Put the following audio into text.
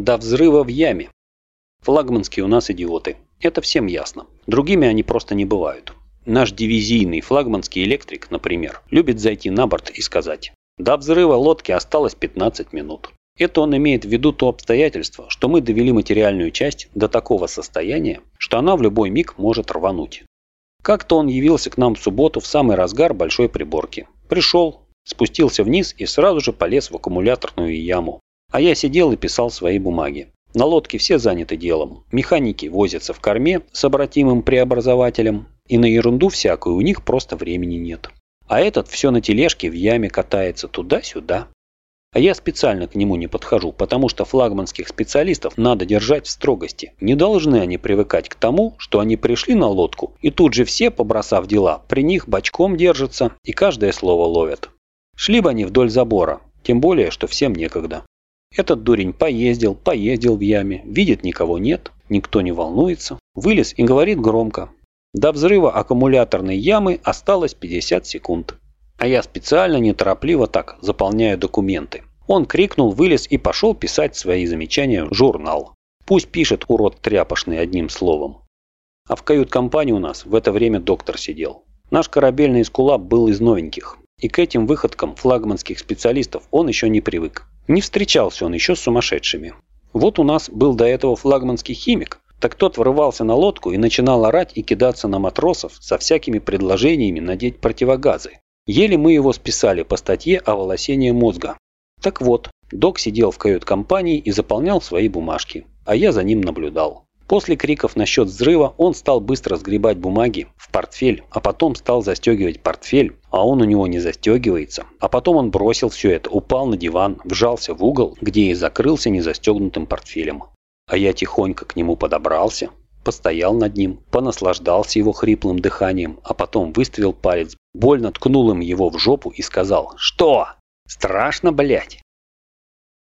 до взрыва в яме. Флагманские у нас идиоты. Это всем ясно. Другими они просто не бывают. Наш дивизийный флагманский электрик, например, любит зайти на борт и сказать «До взрыва лодки осталось 15 минут». Это он имеет в виду то обстоятельство, что мы довели материальную часть до такого состояния, что она в любой миг может рвануть. Как-то он явился к нам в субботу в самый разгар большой приборки. Пришел, спустился вниз и сразу же полез в аккумуляторную яму. А я сидел и писал свои бумаги. На лодке все заняты делом. Механики возятся в корме с обратимым преобразователем, и на ерунду всякую у них просто времени нет. А этот все на тележке в яме катается туда-сюда. А я специально к нему не подхожу, потому что флагманских специалистов надо держать в строгости. Не должны они привыкать к тому, что они пришли на лодку, и тут же все, побросав дела, при них бочком держатся и каждое слово ловят. Шли бы они вдоль забора, тем более, что всем некогда. Этот дурень поездил, поездил в яме, видит никого нет, никто не волнуется, вылез и говорит громко. До взрыва аккумуляторной ямы осталось 50 секунд. А я специально неторопливо так заполняю документы. Он крикнул, вылез и пошел писать свои замечания в журнал. Пусть пишет урод тряпошный одним словом. А в кают-компании у нас в это время доктор сидел. Наш корабельный скулап был из новеньких. И к этим выходкам флагманских специалистов он еще не привык. Не встречался он еще с сумасшедшими. Вот у нас был до этого флагманский химик, так тот врывался на лодку и начинал орать и кидаться на матросов со всякими предложениями надеть противогазы. Еле мы его списали по статье о волосении мозга. Так вот, док сидел в кают-компании и заполнял свои бумажки, а я за ним наблюдал. После криков насчет взрыва он стал быстро сгребать бумаги в портфель, а потом стал застегивать портфель, а он у него не застегивается. А потом он бросил все это, упал на диван, вжался в угол, где и закрылся незастегнутым портфелем. А я тихонько к нему подобрался, постоял над ним, понаслаждался его хриплым дыханием, а потом выставил палец, больно ткнул им его в жопу и сказал «Что? Страшно, блять!»